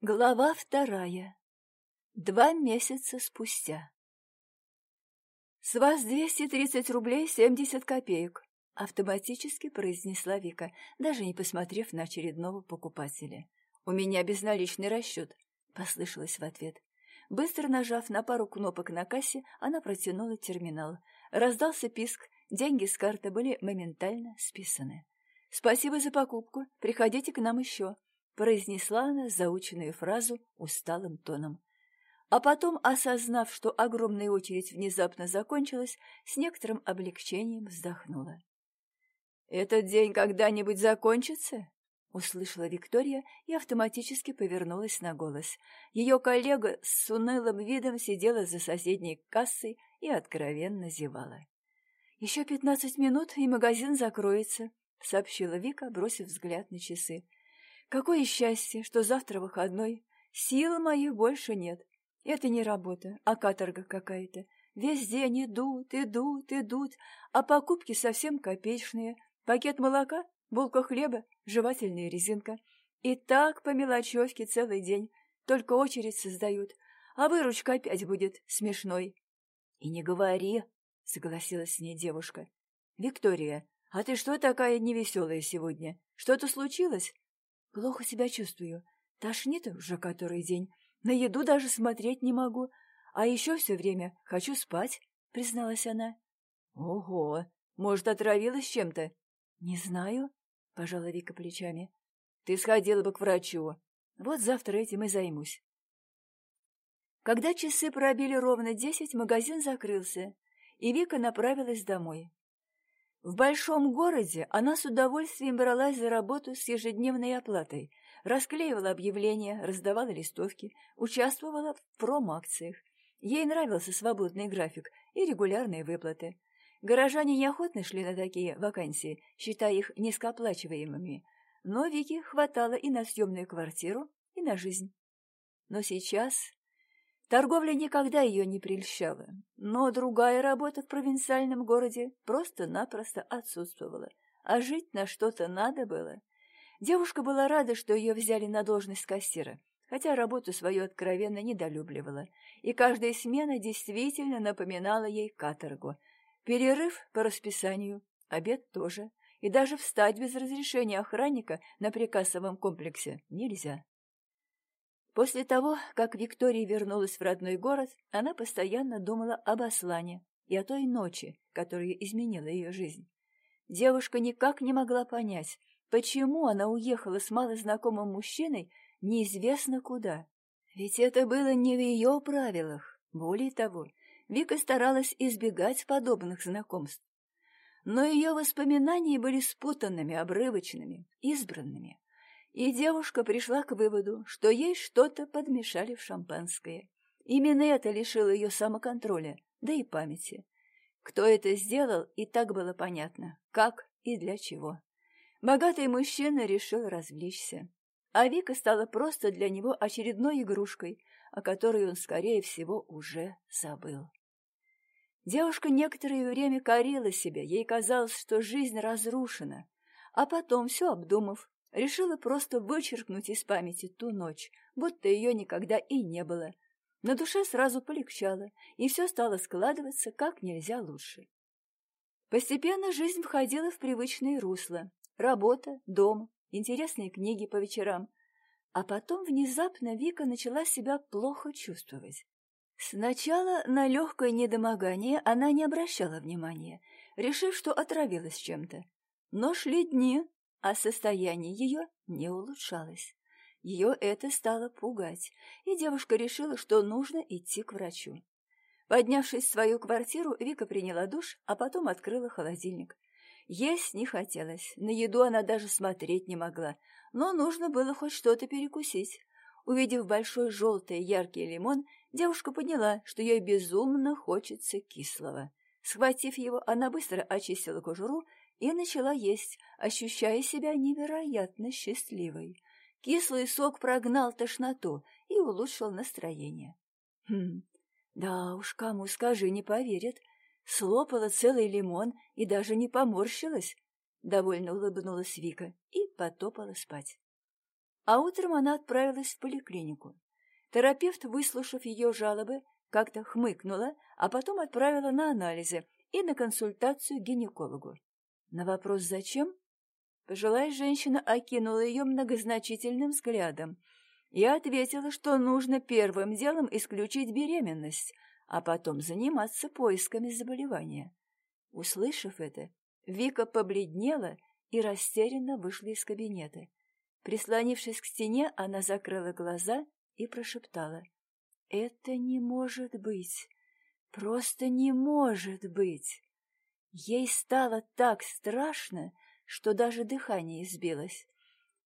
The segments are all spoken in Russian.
Глава вторая. Два месяца спустя. «С вас 230 рублей 70 копеек», — автоматически произнесла Вика, даже не посмотрев на очередного покупателя. «У меня безналичный расчет», — послышалось в ответ. Быстро нажав на пару кнопок на кассе, она протянула терминал. Раздался писк, деньги с карты были моментально списаны. «Спасибо за покупку, приходите к нам еще», произнесла она заученную фразу усталым тоном. А потом, осознав, что огромная очередь внезапно закончилась, с некоторым облегчением вздохнула. «Этот день когда-нибудь закончится?» — услышала Виктория и автоматически повернулась на голос. Ее коллега с унылым видом сидела за соседней кассой и откровенно зевала. «Еще пятнадцать минут, и магазин закроется», — сообщила Вика, бросив взгляд на часы. Какое счастье, что завтра выходной. Силы моих больше нет. Это не работа, а каторга какая-то. Весь день идут, идут, идут, а покупки совсем копеечные. Пакет молока, булка хлеба, жевательная резинка. И так по мелочевке целый день. Только очередь создают. А выручка опять будет смешной. — И не говори, — согласилась с ней девушка. — Виктория, а ты что такая невеселая сегодня? Что-то случилось? Плохо себя чувствую. Тошнит уже который день. На еду даже смотреть не могу. А еще все время хочу спать, призналась она. Ого! Может, отравилась чем-то? Не знаю, пожала Вика плечами. Ты сходила бы к врачу. Вот завтра этим и займусь. Когда часы пробили ровно десять, магазин закрылся, и Вика направилась домой. В большом городе она с удовольствием бралась за работу с ежедневной оплатой, расклеивала объявления, раздавала листовки, участвовала в промо-акциях. Ей нравился свободный график и регулярные выплаты. Горожане неохотно шли на такие вакансии, считая их низкооплачиваемыми, но Вике хватало и на съемную квартиру, и на жизнь. Но сейчас Торговля никогда ее не прельщала, но другая работа в провинциальном городе просто-напросто отсутствовала, а жить на что-то надо было. Девушка была рада, что ее взяли на должность кассира, хотя работу свою откровенно недолюбливала, и каждая смена действительно напоминала ей каторгу. Перерыв по расписанию, обед тоже, и даже встать без разрешения охранника на приказовом комплексе нельзя. После того, как Виктория вернулась в родной город, она постоянно думала об Аслане и о той ночи, которая изменила ее жизнь. Девушка никак не могла понять, почему она уехала с малознакомым мужчиной неизвестно куда. Ведь это было не в ее правилах. Более того, Вика старалась избегать подобных знакомств. Но ее воспоминания были спутанными, обрывочными, избранными и девушка пришла к выводу, что ей что-то подмешали в шампанское. Именно это лишило ее самоконтроля, да и памяти. Кто это сделал, и так было понятно, как и для чего. Богатый мужчина решил развлечься, а Вика стала просто для него очередной игрушкой, о которой он, скорее всего, уже забыл. Девушка некоторое время корила себя, ей казалось, что жизнь разрушена, а потом, все обдумав, Решила просто вычеркнуть из памяти ту ночь, будто ее никогда и не было. На душе сразу полегчало, и все стало складываться как нельзя лучше. Постепенно жизнь входила в привычные русла. Работа, дом, интересные книги по вечерам. А потом внезапно Вика начала себя плохо чувствовать. Сначала на легкое недомогание она не обращала внимания, решив, что отравилась чем-то. Но шли дни, а состояние ее не улучшалось. Ее это стало пугать, и девушка решила, что нужно идти к врачу. Поднявшись в свою квартиру, Вика приняла душ, а потом открыла холодильник. Есть не хотелось, на еду она даже смотреть не могла, но нужно было хоть что-то перекусить. Увидев большой желтый яркий лимон, девушка поняла, что ей безумно хочется кислого. Схватив его, она быстро очистила кожуру и начала есть, ощущая себя невероятно счастливой. Кислый сок прогнал тошноту и улучшил настроение. Хм, да уж, кому скажи, не поверят. Слопала целый лимон и даже не поморщилась. Довольно улыбнулась Вика и потопала спать. А утром она отправилась в поликлинику. Терапевт, выслушав ее жалобы, как-то хмыкнула, а потом отправила на анализы и на консультацию к гинекологу. На вопрос «Зачем?» пожилая женщина окинула ее многозначительным взглядом и ответила, что нужно первым делом исключить беременность, а потом заниматься поисками заболевания. Услышав это, Вика побледнела и растерянно вышла из кабинета. Прислонившись к стене, она закрыла глаза и прошептала. «Это не может быть! Просто не может быть!» Ей стало так страшно, что даже дыхание избилось.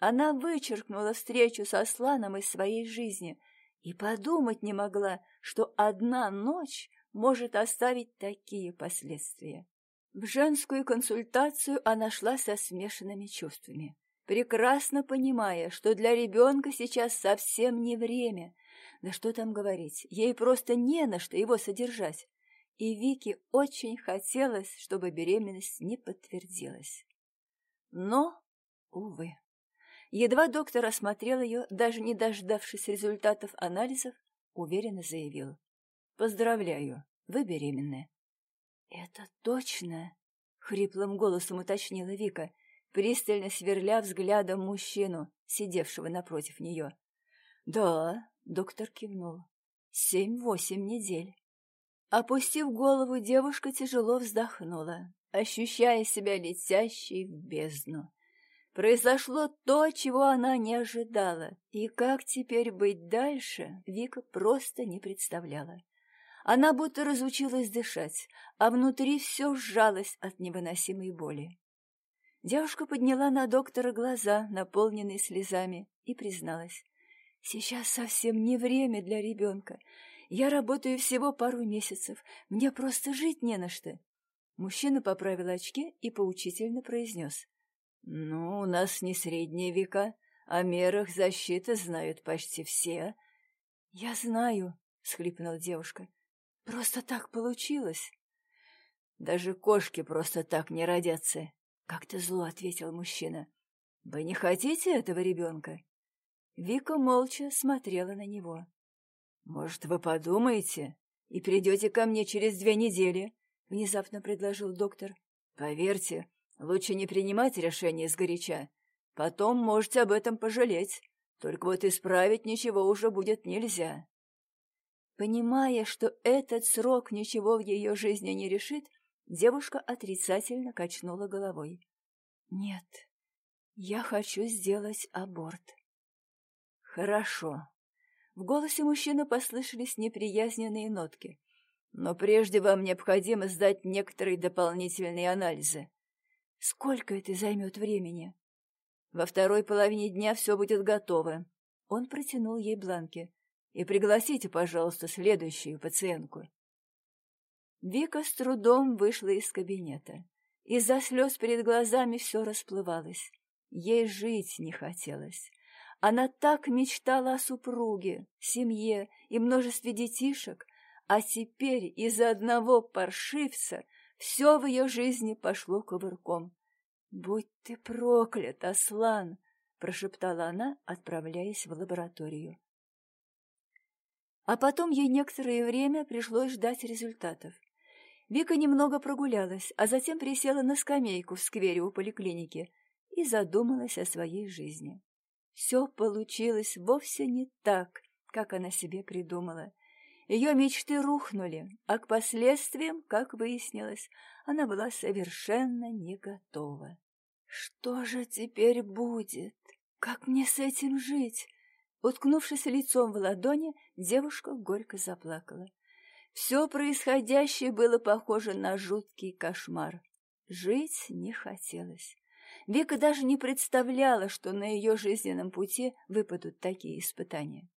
Она вычеркнула встречу со Сланом из своей жизни и подумать не могла, что одна ночь может оставить такие последствия. В женскую консультацию она шла со смешанными чувствами, прекрасно понимая, что для ребенка сейчас совсем не время. Да что там говорить, ей просто не на что его содержать и Вике очень хотелось, чтобы беременность не подтвердилась. Но, увы, едва доктор осмотрел ее, даже не дождавшись результатов анализов, уверенно заявил. «Поздравляю, вы беременны». «Это точно?» — хриплым голосом уточнила Вика, пристально сверля взглядом мужчину, сидевшего напротив нее. «Да», — доктор кивнул, — «семь-восемь недель». Опустив голову, девушка тяжело вздохнула, ощущая себя летящей в бездну. Произошло то, чего она не ожидала, и как теперь быть дальше, Вика просто не представляла. Она будто разучилась дышать, а внутри все сжалось от невыносимой боли. Девушка подняла на доктора глаза, наполненные слезами, и призналась. «Сейчас совсем не время для ребенка. Я работаю всего пару месяцев. Мне просто жить не на что. Мужчина поправил очки и поучительно произнес. «Ну, у нас не средние века, о мерах защиты знают почти все». «Я знаю», — схлипнула девушка. «Просто так получилось». «Даже кошки просто так не родятся», — как-то зло ответил мужчина. «Вы не хотите этого ребенка?» Вика молча смотрела на него. «Может, вы подумаете и придете ко мне через две недели?» — внезапно предложил доктор. «Поверьте, лучше не принимать решение сгоряча. Потом можете об этом пожалеть. Только вот исправить ничего уже будет нельзя». Понимая, что этот срок ничего в ее жизни не решит, девушка отрицательно качнула головой. «Нет, я хочу сделать аборт». «Хорошо», в голосе мужчины послышались неприязненные нотки. «Но прежде вам необходимо сдать некоторые дополнительные анализы». «Сколько это займет времени?» «Во второй половине дня все будет готово». Он протянул ей бланки. «И пригласите, пожалуйста, следующую пациентку». Вика с трудом вышла из кабинета. Из-за слез перед глазами все расплывалось. Ей жить не хотелось. Она так мечтала о супруге, семье и множестве детишек, а теперь из-за одного паршивца все в ее жизни пошло кувырком. «Будь ты проклят, Аслан!» — прошептала она, отправляясь в лабораторию. А потом ей некоторое время пришлось ждать результатов. Вика немного прогулялась, а затем присела на скамейку в сквере у поликлиники и задумалась о своей жизни. Все получилось вовсе не так, как она себе придумала. Ее мечты рухнули, а к последствиям, как выяснилось, она была совершенно не готова. «Что же теперь будет? Как мне с этим жить?» Уткнувшись лицом в ладони, девушка горько заплакала. Все происходящее было похоже на жуткий кошмар. Жить не хотелось. Вика даже не представляла, что на ее жизненном пути выпадут такие испытания.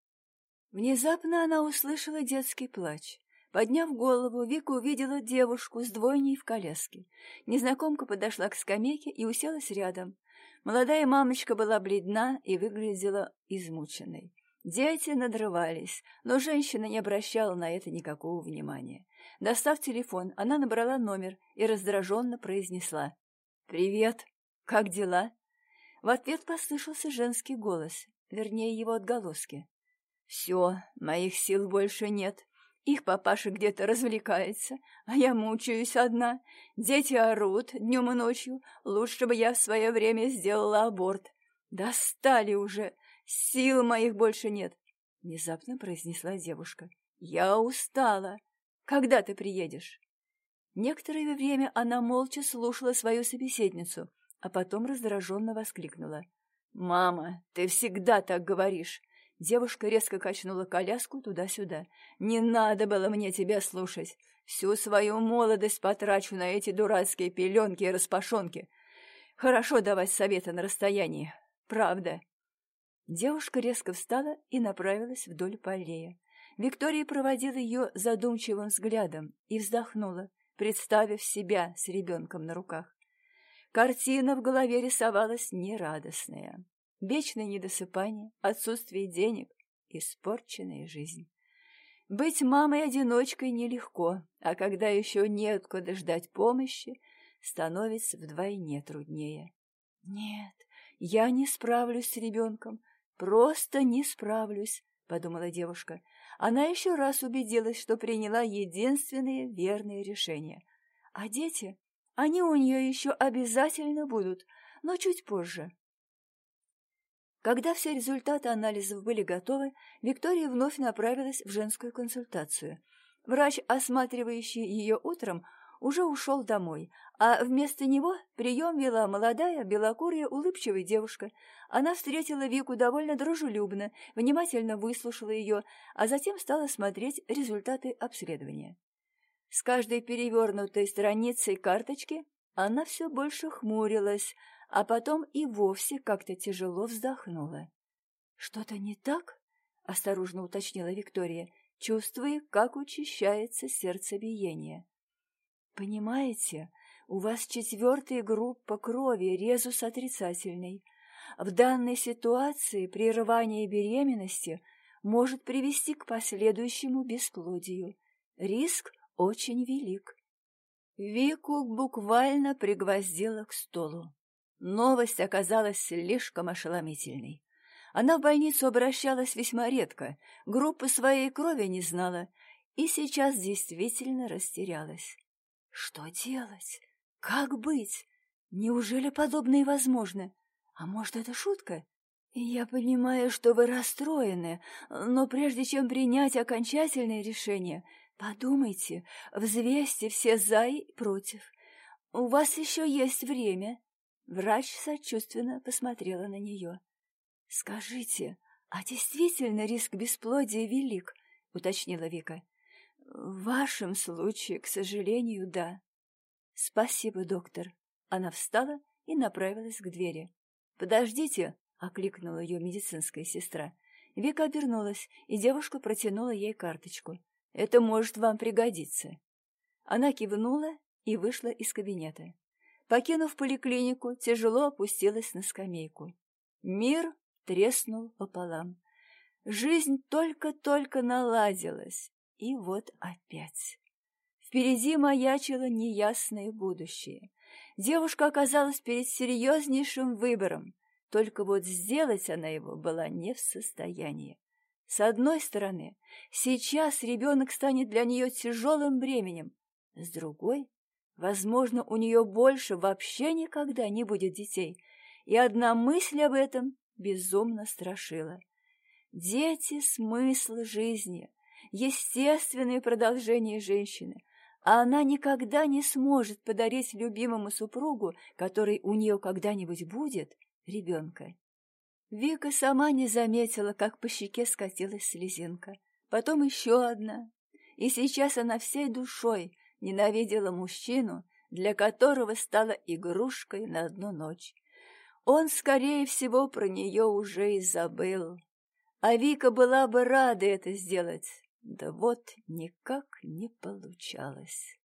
Внезапно она услышала детский плач. Подняв голову, Вика увидела девушку с двойней в коляске. Незнакомка подошла к скамейке и уселась рядом. Молодая мамочка была бледна и выглядела измученной. Дети надрывались, но женщина не обращала на это никакого внимания. Достав телефон, она набрала номер и раздраженно произнесла «Привет». «Как дела?» В ответ послышался женский голос. вернее, его отголоски. «Все, моих сил больше нет. Их папаша где-то развлекается, а я мучаюсь одна. Дети орут днем и ночью. Лучше бы я в свое время сделала аборт. Достали уже. Сил моих больше нет», — внезапно произнесла девушка. «Я устала. Когда ты приедешь?» Некоторое время она молча слушала свою собеседницу, а потом раздраженно воскликнула. «Мама, ты всегда так говоришь!» Девушка резко качнула коляску туда-сюда. «Не надо было мне тебя слушать. Всю свою молодость потрачу на эти дурацкие пеленки и распашонки. Хорошо давать советы на расстоянии. Правда». Девушка резко встала и направилась вдоль по аллее. Виктория проводила ее задумчивым взглядом и вздохнула, представив себя с ребенком на руках. Картина в голове рисовалась нерадостная. Вечное недосыпание, отсутствие денег, испорченная жизнь. Быть мамой-одиночкой нелегко, а когда еще неоткуда ждать помощи, становится вдвойне труднее. Нет, я не справлюсь с ребенком, просто не справлюсь, подумала девушка. Она еще раз убедилась, что приняла единственное верное решение. А дети? Они у нее еще обязательно будут, но чуть позже. Когда все результаты анализов были готовы, Виктория вновь направилась в женскую консультацию. Врач, осматривающий ее утром, уже ушел домой, а вместо него прием вела молодая, белокурая, улыбчивая девушка. Она встретила Вику довольно дружелюбно, внимательно выслушала ее, а затем стала смотреть результаты обследования. С каждой перевернутой страницей карточки она все больше хмурилась, а потом и вовсе как-то тяжело вздохнула. «Что-то не так?» — осторожно уточнила Виктория, чувствуя, как учащается сердцебиение. «Понимаете, у вас четвертая группа крови, резус отрицательный. В данной ситуации прерывание беременности может привести к последующему бесплодию. Риск очень велик. Вику буквально пригвоздила к столу. Новость оказалась слишком ошеломительной. Она в больницу обращалась весьма редко, группы своей крови не знала и сейчас действительно растерялась. Что делать? Как быть? Неужели подобное возможно? А может, это шутка? «Я понимаю, что вы расстроены, но прежде чем принять окончательное решение, Подумайте, взвесьте все «за» и «против». У вас еще есть время. Врач сочувственно посмотрела на нее. «Скажите, а действительно риск бесплодия велик?» — уточнила Вика. «В вашем случае, к сожалению, да». «Спасибо, доктор». Она встала и направилась к двери. «Подождите!» — окликнула ее медицинская сестра. Вика обернулась, и девушка протянула ей карточку. Это может вам пригодиться». Она кивнула и вышла из кабинета. Покинув поликлинику, тяжело опустилась на скамейку. Мир треснул пополам. Жизнь только-только наладилась, и вот опять. Впереди маячило неясное будущее. Девушка оказалась перед серьезнейшим выбором, только вот сделать она его была не в состоянии. С одной стороны, сейчас ребенок станет для нее тяжелым бременем, с другой, возможно, у нее больше вообще никогда не будет детей, и одна мысль об этом безумно страшила. Дети — смысл жизни, естественное продолжение женщины, а она никогда не сможет подарить любимому супругу, который у нее когда-нибудь будет, ребенка. Вика сама не заметила, как по щеке скатилась слезинка. Потом еще одна. И сейчас она всей душой ненавидела мужчину, для которого стала игрушкой на одну ночь. Он, скорее всего, про нее уже и забыл. А Вика была бы рада это сделать. Да вот никак не получалось.